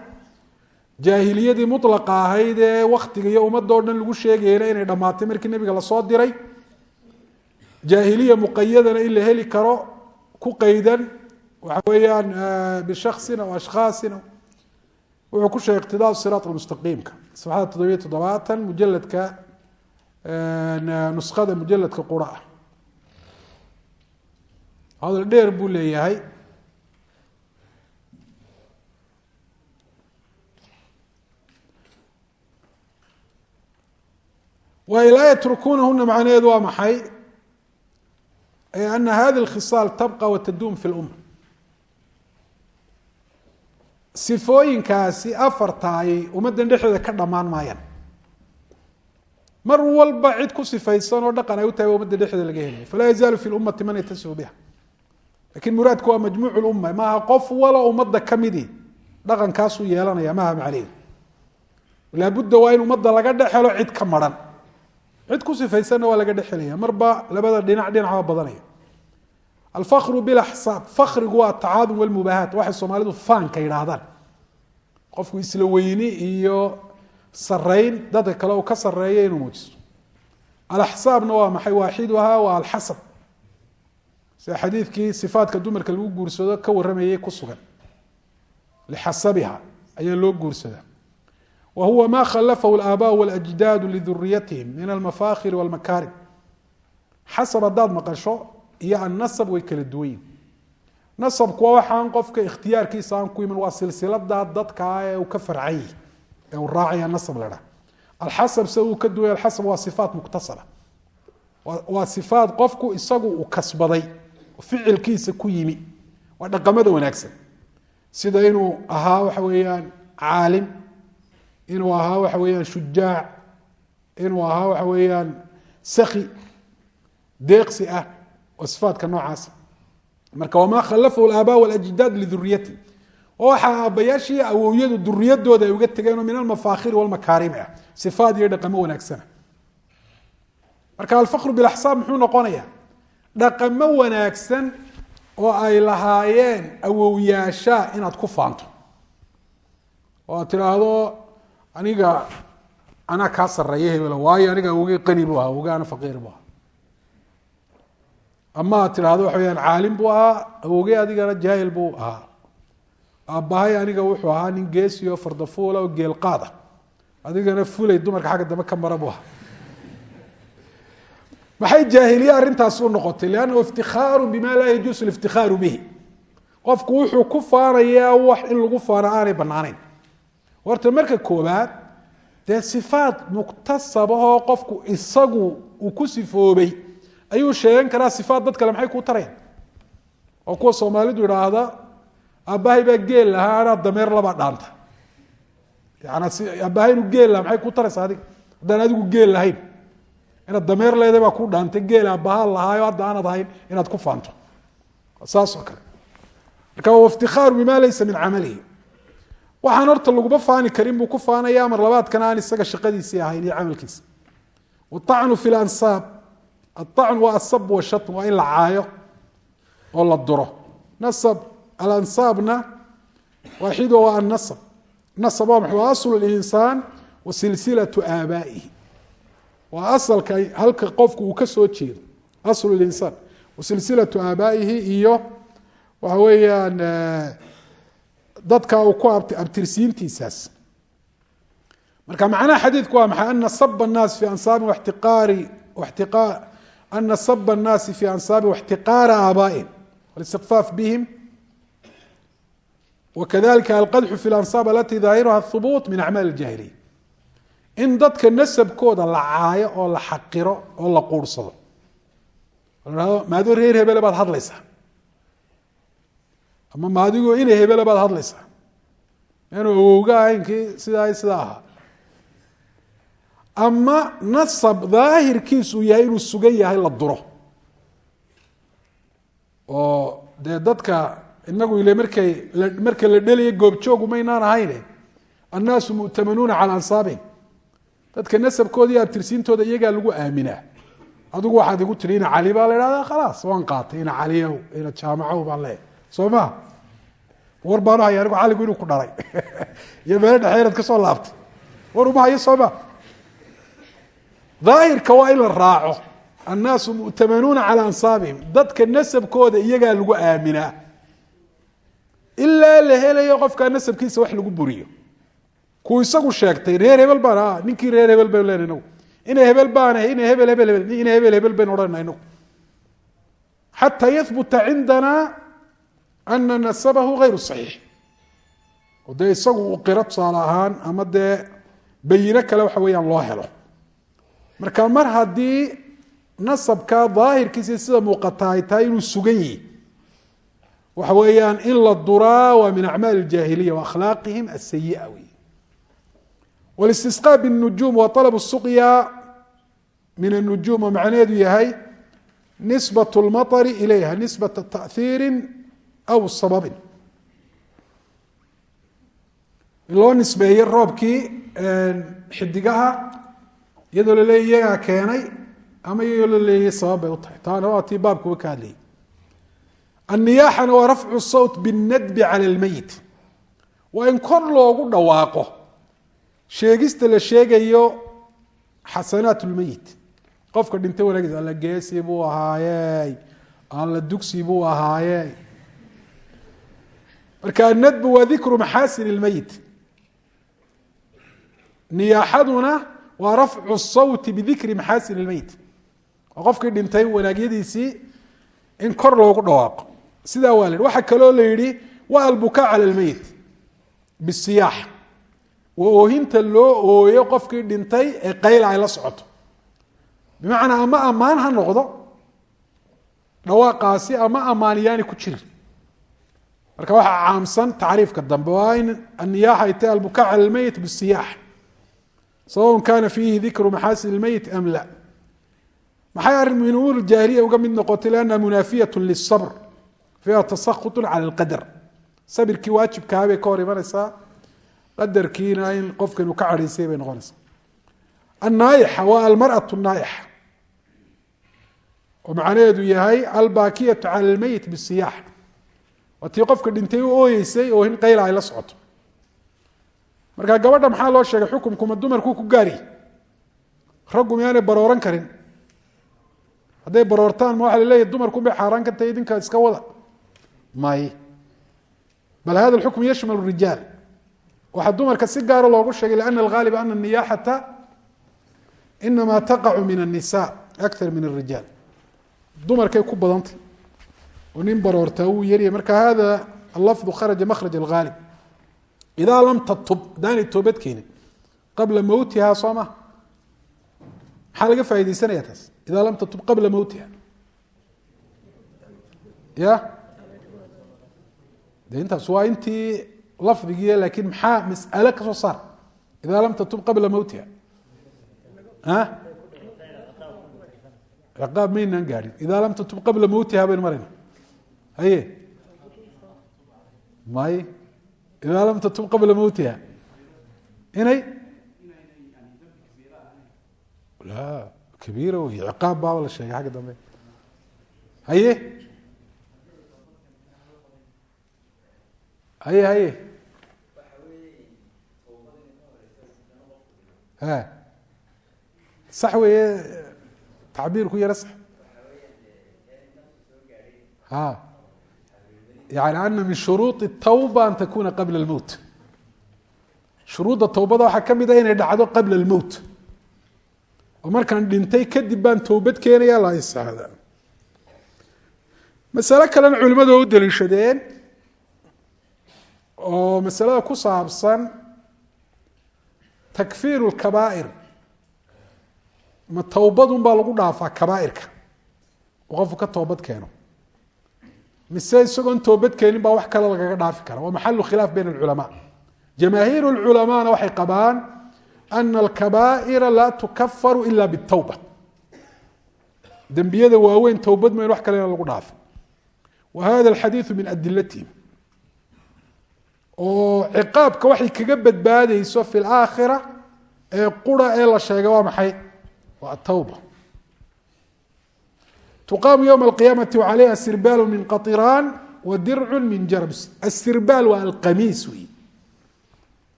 jaahiliyadii mulaqa ahayd ee waktiga iyo ummadoo dhan lagu sheegayna inay dhammaatay markii nebiga la soo diray. Jaahiliya muqayadana in la heli karo ku qeydan waxa weeyaan bishaksin aw ashkhaasin wuxuu ku sheegay iqtidaa siraat almustaqiimka safxada toddobiyo toddobaatan mujaladka nuskada mujaladka qura. Ah hadal dheer buu leeyahay. Laa yatrukunahuna macnaheedu waa maxay? Ana hadi اkhisaal tabqa wataduum fi اluma sifooyinkaasi afartaay ummaddan dhexdeeda ka dhammaan maayaan. Mar walba cid ku sifaysan oo dhaqan ay u tahay umadda dhexdeeda laga helaya falaa yazaalu fi lumati man yatasifu biha. Lakin muraadku waa majmuuc lumma maaha qof walo ummadda kamidi dhaqankaasuu yeelanaya maaha macnehedu laabudda waa in ummadda laga dhex helo cid ka maran. Cid ku sifaysanna waa laga dhex helaya marba labada dhinac dhinacba badanaya alfakru bilaxsaab fakrigu waa atacaadum walmubahaat waxay soomaalidu faanka yidhaahdaan qofku isla weyni iyo sarayn dadka kale uu ka sareeyo inuu muujisto alaxsaabna waa maxay waaxiduhaa waa alxasab sida xadiidkii sifaatka dumarka lagu guursado ka warramayay ku sugan lixasabiha ayaa loo guursadaa wa huwa ma khalafahu alaabaau walajdaadu liduriyatihim min maqasho iyo annasab way kala duwan yihiin nasabku waa waxaan qofka ikhtiyaarkiisa aan ku iman waa silsilada dadkaa ee uu ka farcay ee uu raacaya nasab la dhaha. Alxasab se uu ka duway alxasab waa sifaat muktasaba waa sifaat qofku isagu uu kasbaday ficilkiisa ku yimi waa dhaqamada wanaagsan. Sida inuu ahaa waxa weeyaan caalim inuu ahaa waxa weeyaan shujaac inuu ahaa waxa weeyaan saki deeqsi ah oo sifaatka noocaasa marka wamaa khalafahu alaabaa walajdaad liduriyati oo waxaa aabbayaashii awowyadu duriyadooda ay uga tegeen min almafaakhiri walmakaarimi ah. Sifaad iyo dhaqamo wanaagsana. Marka alfakru bilaxsaab muxuu noqonayaa dhaqamo wanaagsan oo ay lahaayeen awowyaasha inaad ku faanto. Oo aad tidhaahdo aniga anaa kaa sareeya hebel waayo aniga awogey qani buu ahaa awogey ana faqiir buu ahaa ama aad tidhaahdo waxa weyaan caalim buu ahaa awogey adigana jaahil buu ahaa. Aabbahay aniga wuxuu ahaa nin geesi oo fardafuula oo geelqaad ah adigana fulay dumarka xagga dambe ka mara buu ahaa. Maxay jaahiliye arrintaas u noqotay? Liannahu iftikhaaru bima laa yajuusu liftikhaaru bihi. Qofku wuxuu ku faanayaa wax in lagu faano aanay banaanayn horta marka koobaad dee sifaat muktasabahoo qofku isagu uu ku sifoobay ayuu sheegan karaa sifaat dad kale maxay kuu tarayaan oo kuwa soomaalidu idhaahda aabbahay baa geel lahaa anaa dameer labaa dhaanta yaana si aabbahay inuu geel lahaa maxay kuu taraysaa adiga haddaan adigu geel lahayn inaad dameer leeday baa ku dhaantay geel aabbahaa lahaayo hadda aanad ahayn inaad ku faanto. Saas oo kale. Marka waa iftikhaaru bima laysa min camalihi. Waxaan horta laguma faani karin buu ku faanaya mar labaadkana aan isaga shaqadiisii ahayn iyo camalkiisa. Waacnu fi lansaab aacnu waa asab washatm waa in la caayo oo la duro. Nasab alansaabna waaxido waa annasab. Nasab waa maxay aslu linsaan wa silsilatu aabaa'ihi. Waa asalka halka qofku uu ka soo jeedo aslu linsaan wa silsilatu aabaa'ihi iyo waxa weeyaan dadka uu ku abtirsiintiisaas. Marka macnaha xadiidku waa maxay? Ana saba الnaas fi ansaabi wtiqaari wtiqa ana saba الnaasi fi ansaabi واxtiqaara aabaa'ihim wاlistiqfaaf bihim wakadalika alqadxu fi اlansaab alati daahiruha اhubuut min acmaal اljahiliya in dadka nasabkooda la caayo oo la xaqiro oo la quursado hado maadoo reer hebele baad hadlaysaa ama maadigoo ina hebele baad hadlaysaa meanu awowga ahaynkii sidaa sidaa ahaa ama nasab daahirkiisu yahay inuu sugan yahay la duro. Oo dee dadka inagu ile markay marka la dhelayo goobjoogu maynaan ahayne annaasu mu'tamanuuna cala ansaabihim dadka nasabkooda iyo iyagaa lagu aaminaa adigu waxaad igu tihi ina cali baa la idhahdaa khalaas. Waan qaatay ina caliyow ina jaamacow baan leeyahy soo ma war baanu haya anigu caligu inuu ku dhalay iyo meelo dhexe inaad ka soo laabtay. War uma hayo soo ma daahirka waa in la raaco. Annaasu mu'tamanuuna calaa ansaabihim. Dadka nasabkooda iyagaa lagu aaminaa ilaa la helayo qofkaa nasabkiisa wax lagu buriyo. Kuu isagu sheegtay reer hebel baan a ninkii reer hebel baynu lena inagu ina hebel baana ina hebel hebel hebel ina hebel hebel baynu odhanayna inagu xataa yahbuta cindana ana nasabahu hayru saxiix. Oo dee isagu uu qiro tusaale ahaan ama dee bayino kale waxa weeyaan loo helo marka mar haddii nasabka daahirkiisa sida muuqata ay tahay inuu sugan yihi waxa weeyaan in la duraa waa min acmaal اjaahiliya waakhlaaqihim asayi'a wey wاlistisqاء bالnujuum wa طalb الsuqya min الnujuum oo macnaheedu yahay nisbaة اlmaطri ilayha nisbaةa taأhiiri aw sababin in loo nisbeeyo roobkii xidigaha iyadoo la leeyay iyagaa keenay ama iyadoo la leeyay sabab bay u tahay. Taana tii baabkuba ka hadlayay anniyaaxana waa rafcu sawt binnadbi cala lmeyit waa in kor loogu dhawaaqo sheegista la sheegayo xasanaat lmeyit qofka dhintay wanaagis alla geesi buu ahaaye alla dugsi buu ahaaye marka annadbu waa dikru maxaasin lmeyit niyaaxaduna waa rafcu sawti bidikri maxaasin lmeyit waa qofkii dhintay wanaagyadiisii in kor loogu dhawaaqo. Sidaa waa yidhi waxaa kaloo la yidhi waa albukaa cala lmeyit bisiyaax. Waa oohinta loo ooyo qofkii dhintay ee qayla dhawaaqaasi ama ammaan yaani ku jirin marka waxaa caamsan tacriifka dambe waa in anniyaaxa ay tahay albukaa cala bisiyaax sawaء kana fiihi dikru maxaasin اlmeyit am la maxay arrin min umuur jaahiliya uga mid noqotay lannaha munaafiyat lisabr fiiha tasakut cala اlqadar sabirkii waajibkaha bay ka hor imanaysaa qadarkiina in qofkan uu ka cadhaysay bay noqonaysaa annaayixa waa almarأaة الnaayixa oo macnaheedu yahay albakiyatu cala اlmeyit bisiyax waa tii qofka dhintay u ooyeysay oo in qayla ay la socoto marka gabadha maxaa loo sheegay xukumkuma dumarku ku gaari raggu miyaanay barooran karin hadday baroortaan ma waxa la leeyahy dumarku bay xaaraan ka tahay idinka iska wada may bal hada alxukm yashmal rijaal waxaa dumarka si gaara loogu sheegay liana alghaaliba ana niyaxata inama taqacu min الnisa akar min الrijaal dumarkay ku badantay oo nin baroortaa wuu yaryahay marka hada allafdu kharaja makraj alghaalib idaa lam tatub haddaanay toobad keenin qabla mowtiha soo ma maxaa laga faa'idaysanaya taas idaa lam tatub qabla mowtiha ya de intaas waa intii lafdigii laakiin maxaa mas'ale ka saar idaa lam tatub qabla mowtiha a ciqaab maynaan gaadhin idaa lam tatub qabla mowtiha baynu marayna haye may idaa lam tatub qabla mowtiha inay kabiira wey ciqaab baaba la sheegay xagga dambe haye haye haye ha sax weeye tacbiirku yaro sax ha yani ana min shuruudi tawba an takuna qabla almowt shuruudda towbada waxaa ka mid ah inay dhacdo qabla almowt oo markaan dhintay kadib baan towbad keenaya la isaxda masalo kalena culimadu u daliishadeen oo masalada ku saabsan takfiiru lkabaa'ir ma towbadun baa lagu dhaafaa kabaairka oo qofku ka toobad keeno mise isagoon toobad keenin baa wax kale lagaga dhaafi kara. Waa maxalu khilaaf bayn alculamaa. Jamaahiir lculamaana waxay qabaan ana alkabaa'ira laa tukafaru ila bitawba. Dembiyada waaweyn towbad mayn wax kalena lagu dhaafo wa hada alxadiidu min adilatihim oo ciqaabka waxay kaga badbaadeyso fi laakhira ee qura ee la sheegay waa maxay? Waa atawba tuqaamu ywma alqiyaamati wacalayha sirbaalu min qairaan wa dircu min jarabs asirbaal waa alamiis wey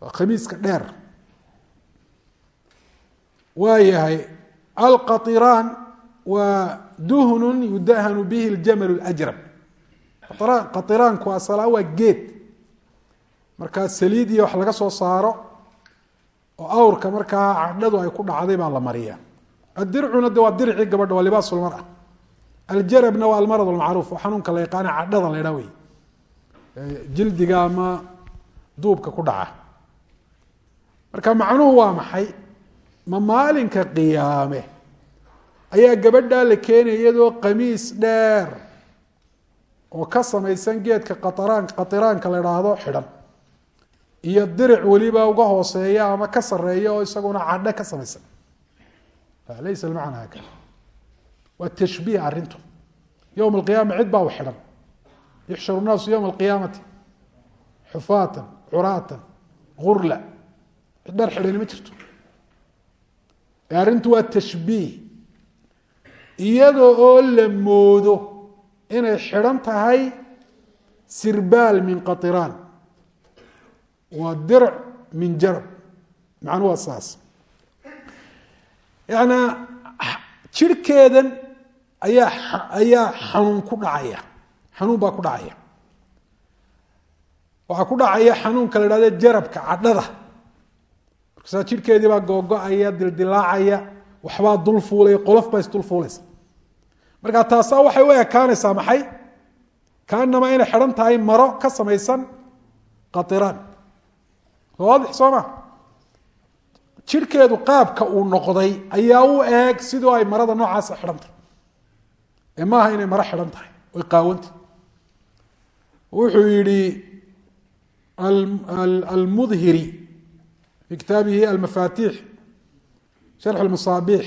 waa khamiiska dheer waayahay alqairaan waa duhnun yudahanu bihi ljamalu ljrab qairaanku waa salaa waa geed markaa saliid iyo wax laga soo saaro oo awrka markaa cadhadu ku dhacday aljarabna waa almarad lmacruuf oo xanuunka la yaqaana cadhada la ydhaa wey jildiga ama duubka ku dhaca. Marka macnuhu waa maxay? Ma maalinka qiyaame ayaa gabadhaa la keenaya iyadoo qamiis dheer oo ka samaysan geedka qaaraan qatiraanka la idhaahdo xidhan. Iyo diric weliba uga hooseeya ama ka sareeya oo isaguna cadho ka samaysan. Laysa almacna haakada waa tashbiih arrintu. Yowma alqiyaama cid baa u xidhan yuxsharu nnaasu yowma alqiyaamati. Xufaatan curaatan gurla cid dhar xidhani ma jirto. Arrintu waa tashbiih. Iyada oo la moodo inay xidhan tahay sirbaal min qatiraan. Waa dirc min jarab. Macnu waa saas. Yanaa jirhkeedan ayaa xanuun ku dhacaya. Xanuun baa ku dhacaya. Waxaa ku dhacaya xanuunka la hahda jarabka cadhada. Markaasaa jirhkeedii baa googo-aya dildilaacaya waxbaa dul fuulaya qolof baa isdul fuulaysa marka taasaa waxay u ekaanaysaa maxay? Kaanamaa inay xidhan tahay maro ka samaysan qatiraan waadix soo ma? Jirhkeedu qaabka uu noqday ayaa u eeg sidoo ay marada noocaasa xidhan tahay maaha inay maro xidhan tahay oy qaawanta. Wuxuu yihi almudhiri fi kitaabihi almafatix sharx masaabiix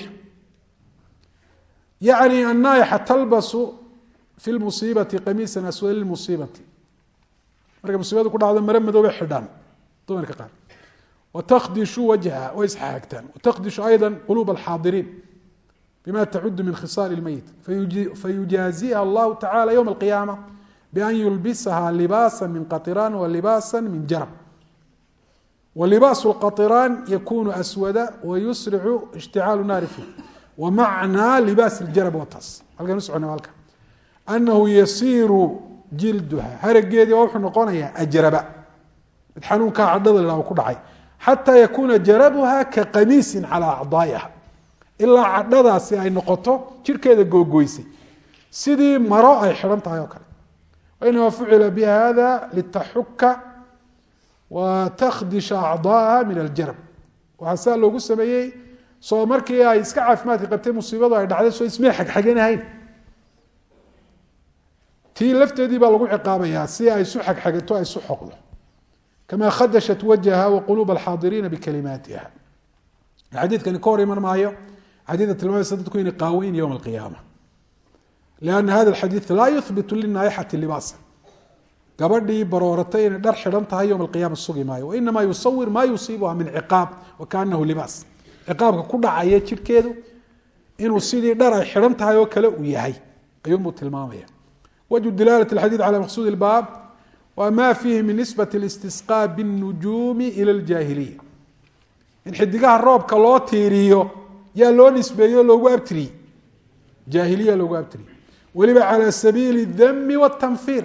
yacni annaayaxa talbasu fi lmusiibati qamiisan aswada lilmusiibati markay musiibadu ku dhacdo mare madoobay xidhaan dumarka qaar. Watakdishu wajha way isxaagtaan watakdishu ayda quluub alxaadiriin bima tacudu min khisaal lmeyit fayujaaziha allahu tacala ywma alqiyaama ban yulbisaha libaasa min qaطiraan walibaasa min jarab walibaas اqaطiraan yakunu aswada wayusricu ishticaalu naari fih wamacnaa libaas اjarab waa taas halkan usocona halka anahu yasiiru jilduha harageedii wuxuu noqonayaa ajraba mid xanuunkaa cadhada la ku dhacay xataa yakuuna jarabuha ka qamiisin calaa acdaa'iha ilaa cadhadaasi ay noqoto jirhkeeda googoysay sidii maro ay xidhan tahay oo kale. Wainama fucila bihada litaxuka wa acdaaha min aljarab. Waxaa saa loogu sameeyey soo markii ay iska caafimaadka qabtay musiibadu ay dhacday soo ismay xagxaganahayn tii lafteedii baa lagu ciqaabayaa si ay isu xagxagato ay isu xoqdo. Kama khadashat wajha waquluub alxaadiriina bikalimaatiha xadiidkani ka hor iman maayo xadiia tilmaamaysa dadku inay qaaweyn ywm alqiyaama lianna hada alxadiid laa yuhbitu linaaixati libaasa gabadhii barooratay inay dhar xidhan tahay yowm alqiyama sugi maayo wainamaa yusawir maa yusiibuha min ciqaab wakaanahu libaas ciqaabka ku dhacaya jidhkeedu inuu sidii dhar ay xidhan tahay oo kale uu yahay ayuunbuu tilmaamaya wajhu dilaalati alxadiid cala maqsuudi ilbaab waa ma fiihi min nisbati listisqaa loo tiiriyo yaa loo nisbeeyey oo loogu abtiriyey jaahiliya loogu abtiriyey weliba calaa sabiili dami watanfiir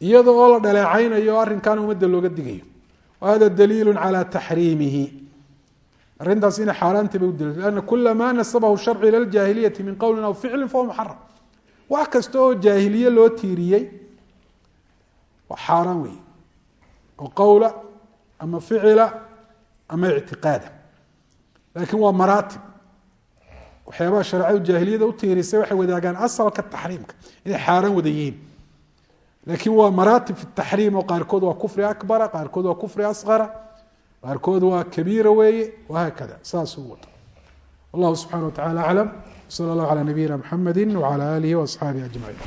iyada oo la dhaleecaynayo oo arrinkan ummadda looga digayo. Hada daliilu calaa taxriimihi. Arrintaas inay xaaraantaba u daliil. Ana kula maa nasabahu sharcu ila ljaahiliyati min qowlin aw ficlin fahuwa muxaram wax kasta oo jaahiliye loo tiiriyey waa xaaraan weeye. Oo qowla ama ficila ama ictiqaada laakiin waa maraatib. Waxyaabaha shareecadu jaahiliyada u tiirisay waxay wadaagaan asalka taxriimka inay xaaraan wada yihiin laakiin waa maraatib fi taxriim oo qaarkood waa kufri akbara qaarkood waa kufri asqara qaarkood waa kabiira weeye wahaakada saasuu wata wallahu subxana wa tacala aclam wsala allahu calaa nabiyina mxamedi wcala aalihi waasxaabihi ajmaciin